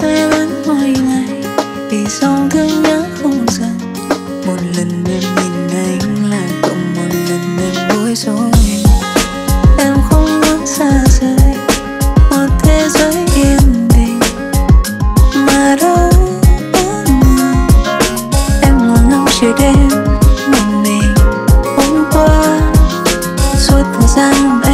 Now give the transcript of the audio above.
say vẫn mỗi ngày vì sóng thương nhớ không dừng một lần em nhìn anh lại cộng một lần em bối rối. Em không muốn xa rời, một thế giới yên bình. Mà đâu em ngồi ngóng chiều đêm một mình. Hôm qua, suốt thời gian em